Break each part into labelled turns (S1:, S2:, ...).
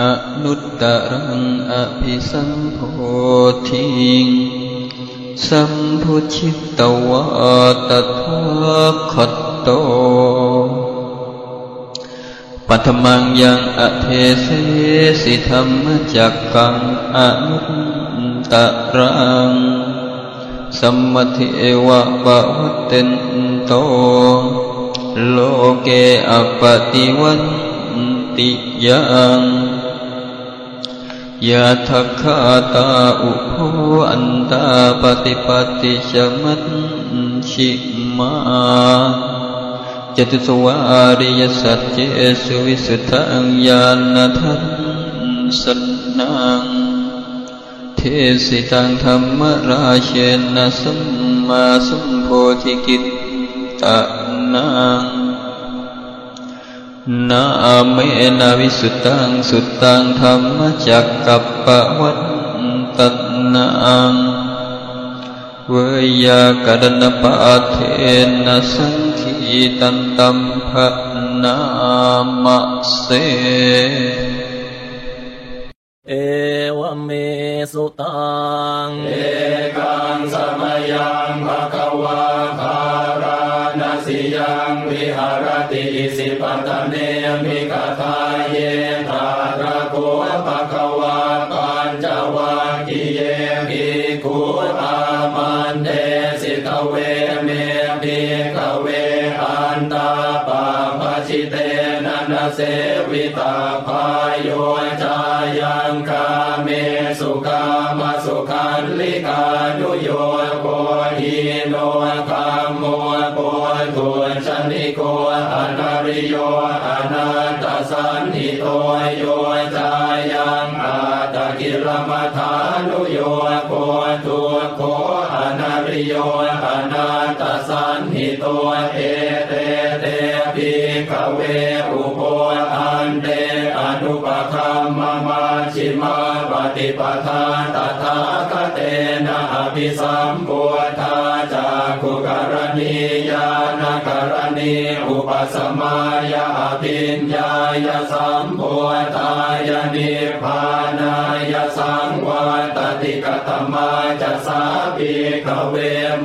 S1: อนุตตรังอภิสัมโพธิสัมพุชิตวะตถาคตโตปัทมังยังอเทเสสิธรรมจักกังอนุตตรังสัมมทิเอวะปะวัตเตนโตโลเกอปติวันติยัง ยะทักขาตาอุโภอันตาปฏิปติชมัตชิมาจตุสวาริยสัจเจสุวิสุทธังญาณทันสันนังเทสิตังธรรมราเชนะสัมมาสัมโพธิกิตตะนัง นาเมนาวิสุตตังสุตตังธรรมจักกัปปวัตตันังเวยากรณปะเทนะสังคีตันตัมภะนามะเส
S2: เอวัมเมสุตัง
S3: เอกัง สะมะยังภะคะวะคารานาสิ ยังวิหะระติ อิสิปะตะเนมิคะทาเยตัตระโข ภะคะวา ปัญจะวัคคิเยภิกขู อามันเตสิ เทฺวเมภิกขะเวอันตาปัพพะชิเตนันเสวิตาพายโยจายังกาเมสุกามาสุขันลิกานุโยโกหิโนกา นิโกอนาริโยอนันตสันิโตโยจายังอาตกิรมัฐานุโยโกตุโกอนาริโยอะนัตถะสัญหิโตเอเตเต ภิกขะเวอุโภ อันเต อะนุปะคัมมะ มัชฌิมา ปะฏิปะทา ตะถาคะเตนะ อะภิสัมพุทธาจักขุกะระณี ญาณะกะระณีอุปะสะมายะ อะภิญญายะ สัมโพธายะ นิพพานายะ สังวัตตติกตมาจะสาปิกเว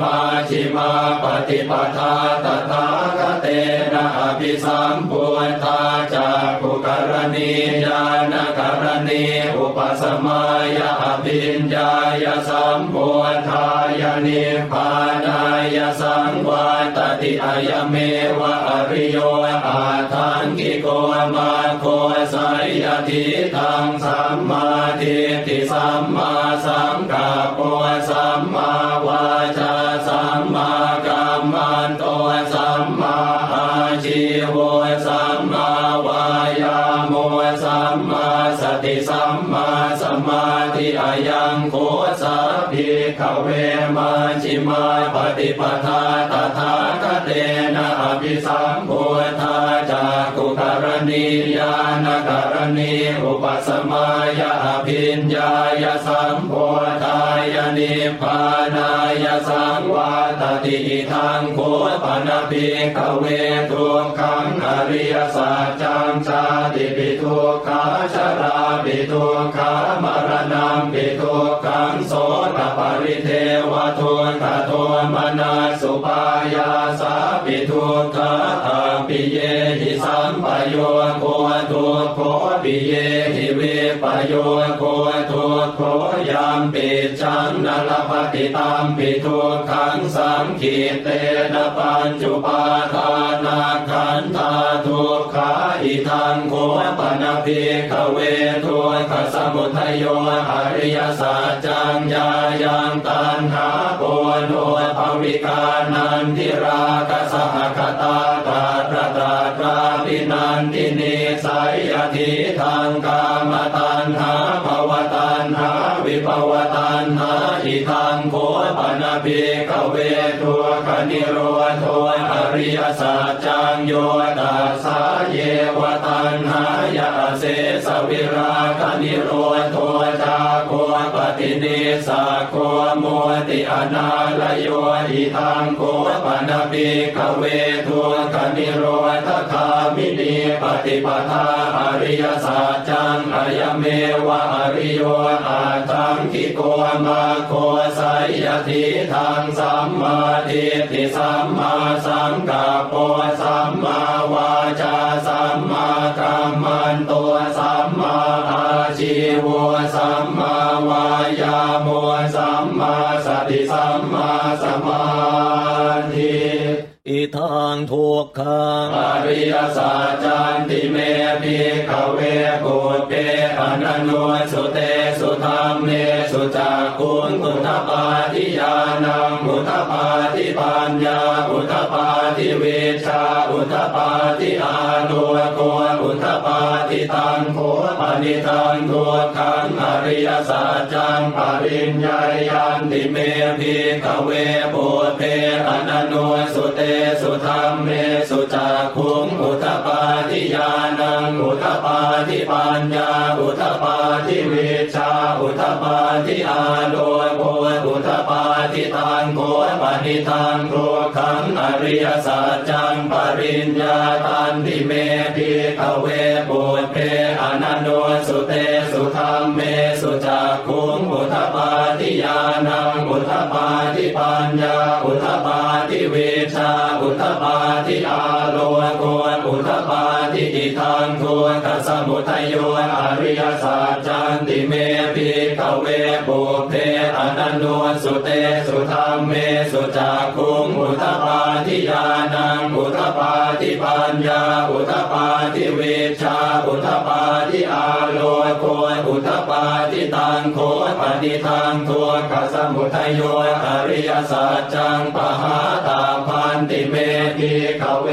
S3: มาชิมาปฏิปทาตถาคเตนะอภิสัมปุทธาจากุกรณียานกรณีอุปสมายาอภิญญายสัมปุทธายนิพพานายสังวั ติอายเมวะอริโยอาทังกิโกมาโคสายติทังสัมมาทิฏฐิสัมมาสังกัปปะสัมมา สติสัมมาสมาธิอายังโคสัพพิขเวมาชิมาปฏิปทาตถาคเตนะอภิสัมโพธาจากุกรณียานกรณีอุปสมายาอภิญญายสัมโพธายนิพานายสังวาตติทางโคปนภิกเวทุกขังอริยสัจจังชาติปิทุกข มนาสุปายาสาปิทุกขาอาปิเยหิสัมปโยโคทุกโคปิเยหิเวปโยโคทุกโคยามปิจังนลปฏิตามปิทุกขังสังขีเตนะปัญจุปาทานาขันธาทุกขาอิทังโคปนาภิกเวทุกขสมุทัยโยอริยสัจจังยายังตันหาโป โนภวิกานันทิราคสหคตาตาตราตาตราปินันทินิสัยอธิทางกามตันหาภวตันหาวิภวตันหาอิทังโค ภิกเวทุกขนิโรธอริยสัจจังโยตัสสะเยวะ ตัณหายะ อะเสสะวิราคะนิโรโธ จาโค ปะฏินิสสัคโค มุตติ อะนาละโยอิทังโข ปะนะ ภิกขะเวทุกขะนิโรธะคามินี ปะฏิปะทา อะริยะสัจจังอะยะเมวะ อะริโยอัฏฐังคิโกมัคโค เสยยะถีทังสัมมาทิฏฐิสัมมาสังกัปปะสัมมาวาจาสัมมากัมมันโตสัมมาอาชีวสัมมาวายาโมสัมมาสติสัมมาสมาธิ
S2: อิทางทุกขัง
S3: อริยสัจจันติเมพิขเวปุตเปอนันโนสุเตสุธรรมเมสุจักคุงอุ ทปาทิยานังอุทปาทิปัญญาอุทปาทิเวชาอุทปาทิอาโนโกอุทปาทิตังโคปนิตังทุกขังอริยสัจจังปริญญายันติเมพิขเวปุเปอนันโนสุเตสุธรรมเมสุจักขุงอุทปาทิญาณังอุทปาทิปัญญาอุ ชาอุทปาทิอาโลโกอุทปาทิตังโกปณิทังโกขังอริยสัจจังปริญญาตันติเมพิขเวปุเปอนันโนสุเตสุธรรมเมสุจักขุงอุทปาทิญาณังอุทปาทิปัญญาอุทปาทิเวชาอุทปาทิอาโลโกอุทปาทิอิทังโทกัสสมุทัยโยอริยสัจจันติเมพิขเว ปุเพอนันโนสุเตสุธรรมเมสุจักคุงอุทปาทิญาณังอุทปาทิปัญญาอุทปาทิเวชาอุทปาทิอาโลโกอุทปาทิตังโคปฏิทังโทกัสสมุทัยโยอริยสัจจังปหาตาพันติเมพิขเว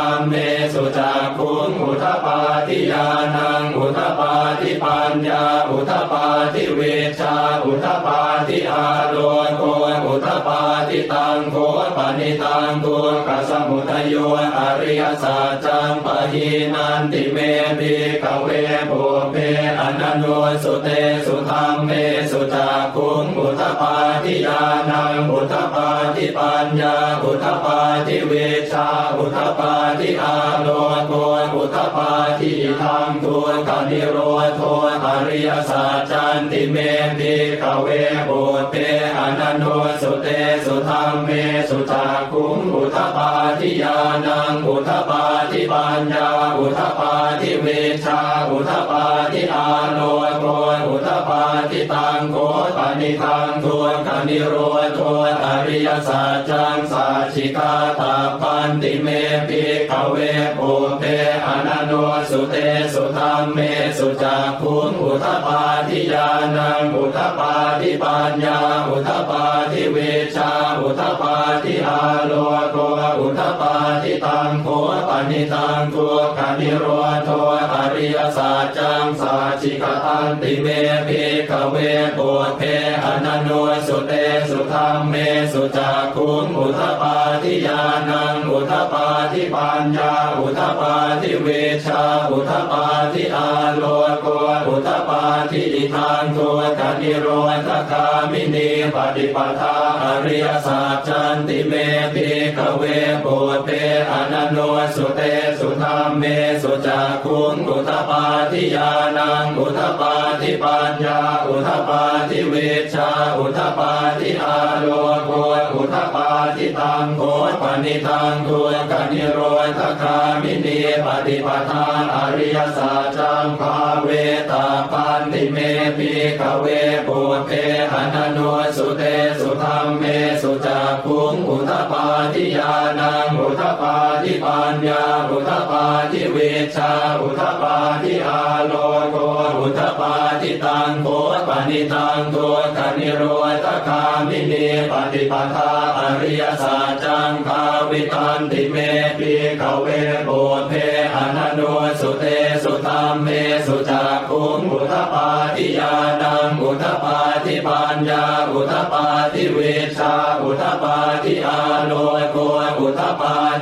S3: สุธรรมเมสุจักขุงอุทปาทิญาณังอุทปาทิปัญญาอุทปาทิเวชาอุทปาทิอาโลโกอุทปาทิตังโคปนิตังตัวกัสสมุทัยโยอริยสัจจังปะหีนันติเมพิขเวปุเพอนันโนสุเตสุธรรมเมสุจักขุงอุทปาทิญาณังอุทปาทิปัญญาอุทปา ทิเวชาอุทปาทิอาโลโกอุทปาทิทังตัวกนิโรธโทอริยสัจจันติเมพิขเวปุเตอนันโนสุเตสุธรรมเมสุจักขุงอุทปาทิญาณังอุทปาทิปัญญาอุทปาทิเวชาอุทปาทิอาโลโกอุทปา ทิตังโกปนิทังตัวกนิโรโทอริยสัจจังสาชิกาตาปันติเมพิขเวปุเตอนันโนสุเตสุธรรมเมสุจักขุงอุทปาทิญาณังอุทปาทิปัญญาอุทะปาทิ วิชชาอุทะปาทิอาโลโกอุทะปาทิตังโข ปะนิทัง ทุกขะนิโรโธ อะริยะสัจจังสัจฉิกาตัพพันติเม ภิกขะเวปุพเพ อะนะนุสสุเตสุธัมเมสุจักขุงอุทะปาทิญาณังอุทะปาทิปัญญาอุทะปาทิ วิชชาอุทะปาทิอาโลโกอุทปาทิอิทังตัวกนิโรธคามินีปฏิปทาอริยสัจจันติเมพิขเวปุเตอนันโนสุเตสุธรรมเมสุจักขุงอุทปาทิญาณังอุทปาทิปัญญาอุทปาทิเวชาอุทปาทิอาโลโกอุทปาทิตังโคปนิทังตัวกนิโรธคามินีปฏิปทาอริยสัจจังภาเวตาปันติเมพิขเวปุเตอนันโนสุเตสุธรรมเมสุจักขุงอุทปาทิญาณังอุทปาทิปัญญาอุทปาทิเวชาอุทปาทิอาโลโกอุทปาทิตังโคป นิทังตัวกนิโรธคามินีปฏิปทาอริยสัจจังภาวิตันติเมผีเขเวโบเทอนันโนสุเตสุตามเมสุจักขุงอุทปาทิญาณังอุทปาทิปัญญาอุทปา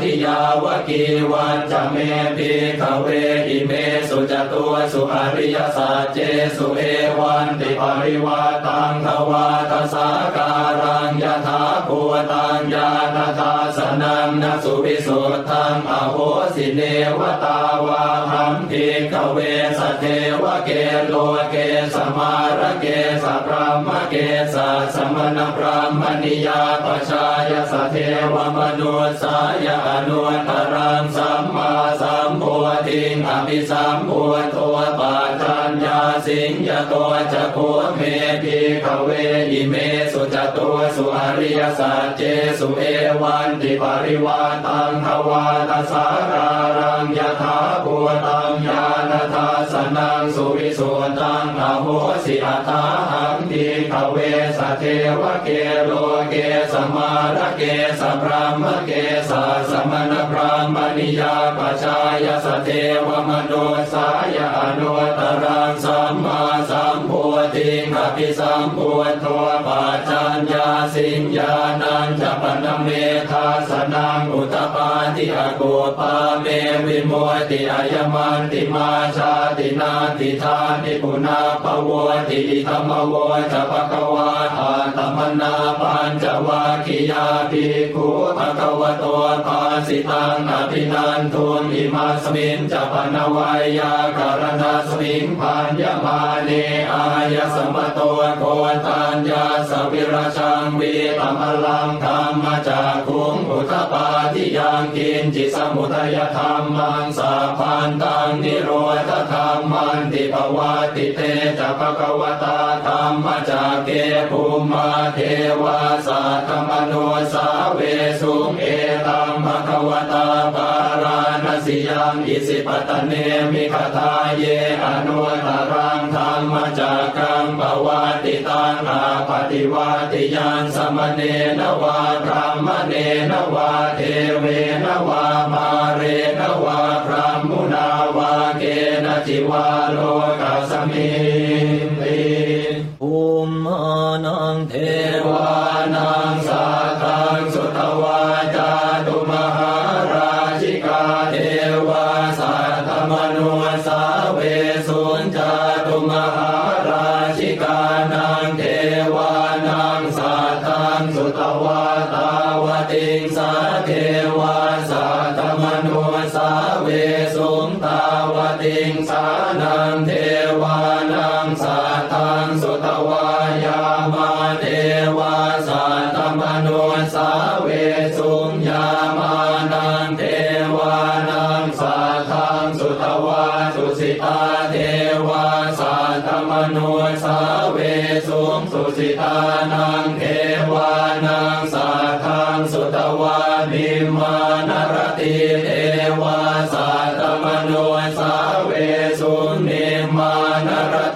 S3: ทิยาวกีวันจเมพิขเวอิเมสุจตัวสุอริยสัจเจสุเอวันติปริวาตังทวาทสาการังยะถาภูตังญาณทาสนังนสุวิสุทธังอโหสิเนวตาวาหัมพิขเวสเทวเกโลเกสมาระเกสพรหมเกสสมณพรหมนิยาปชายสเทวมนุสายอนุตรังสัมมาสัมโพธิงอภิสัมโพตัวปัจจัญญาสิง ยะโต จะโข เม ภิกขะเวอิเมสุ จะตูสุ อะริยะสัจเจสุเอวันติปะริวัฏฏังทวาทะสาการัง ยะถาภูตังญาณะทัสสะนังสุวิสุทธัง อะโหสิอะถาหัง ภิกขะเว สะเทวะเกโลเก สะมาระเก สะพรัหมะเก สะ นิยา ปะชายสเทวมโนสายอนุตรังสัมมาสัมพุทิงอภิสัมโพธัวปัจจัญญา สิญญาณัญจะปนเมธาสนังอุตปาทิอโกปาเมวิโมติอายมันติมาชาตินาติธานิปุนาปวติธรรมวจะปะกวาทานตมนาปัญจวาคิยาภิกขุภะคะวะโตภาสิตังอภินันทุนอิมาสมินจะปนวายาการณาสมิงพันยมาเนอายสัมปโตโคตัญญาสวิราชังวีตมลังธรรมจากคุงอุทปาทิยังกินจิสมุทัยธรรมังสาพันตังนิโรธธรรมันติภวาติเตจะภะคะวตาธรรมจากเกภูมาเทวาสัทธมโนสาเวสุงเอตัมภควตาปาราณ สิยังอิสิปตเนมิคทาเยอนุตรังธรรมจากังปวาติตังอาปฏิวาติยานสมเนนวาพรามเนนวาเทเวนวามาเรนวาพรามุนาวาเกนจิวาโล
S2: วา
S3: นังสัตตังสุตวายามาเทวาสัตตมนุสาเวสุงยามานังเทวานังสัตตังสุตวาสุสิตาเทวาสัตตมนุสาเวสุงสุสิตานั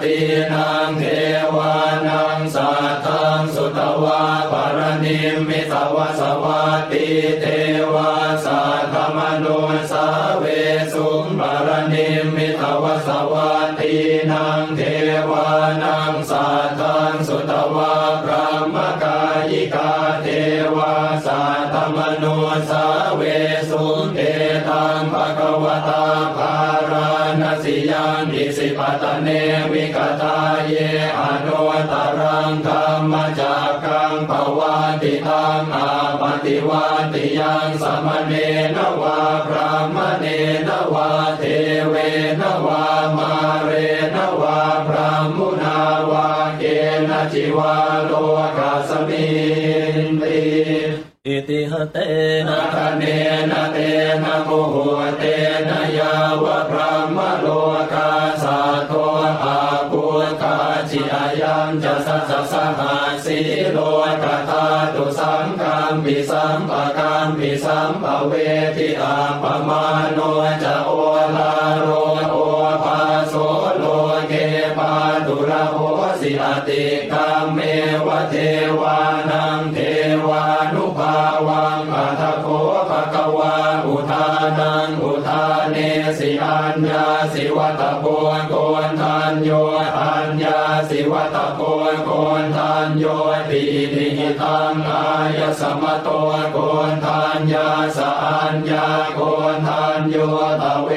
S3: ตินังเทวานังสัตตังสุตวาปรณิมิตวสวัตติเทวาสัตตมนุสาเวสุงปรณิมิตวสวัตตินังเทวานังสัตตังสุตวาพระมกายิกาเทวาสัตตมนุสาเวสุงเอตังภะคะวตาภา ยังอิสิปตเนวิกตาเยอนุตรังธรรมจากกังปวาติตังอาปฏิวาติยังสมเนนวาพระมเนนวาเทเวนวามาเรนวาพระมุนาวาเกณจิวาโลกาสมินติ
S2: อิติหเต
S3: นา
S2: นะ
S3: คเนนะเตนะโมโหเตนะยาวะพระ สัสสะหาสีโลกตาตุสังกามปิสัมปะกามปิสัมปะเวทิอาปมาโนจะโอลาโรโอภาโสโลเกปาตุระโหสิอติกามเมวะเทวานังเทวานุภาวัง สิอัญญาสิวัตโกโกนทานโยอัญญาสิวัตโกโกนทานโยติทิหิตังอายสมโตโกนทานยาสัญญาโกนทานโยตว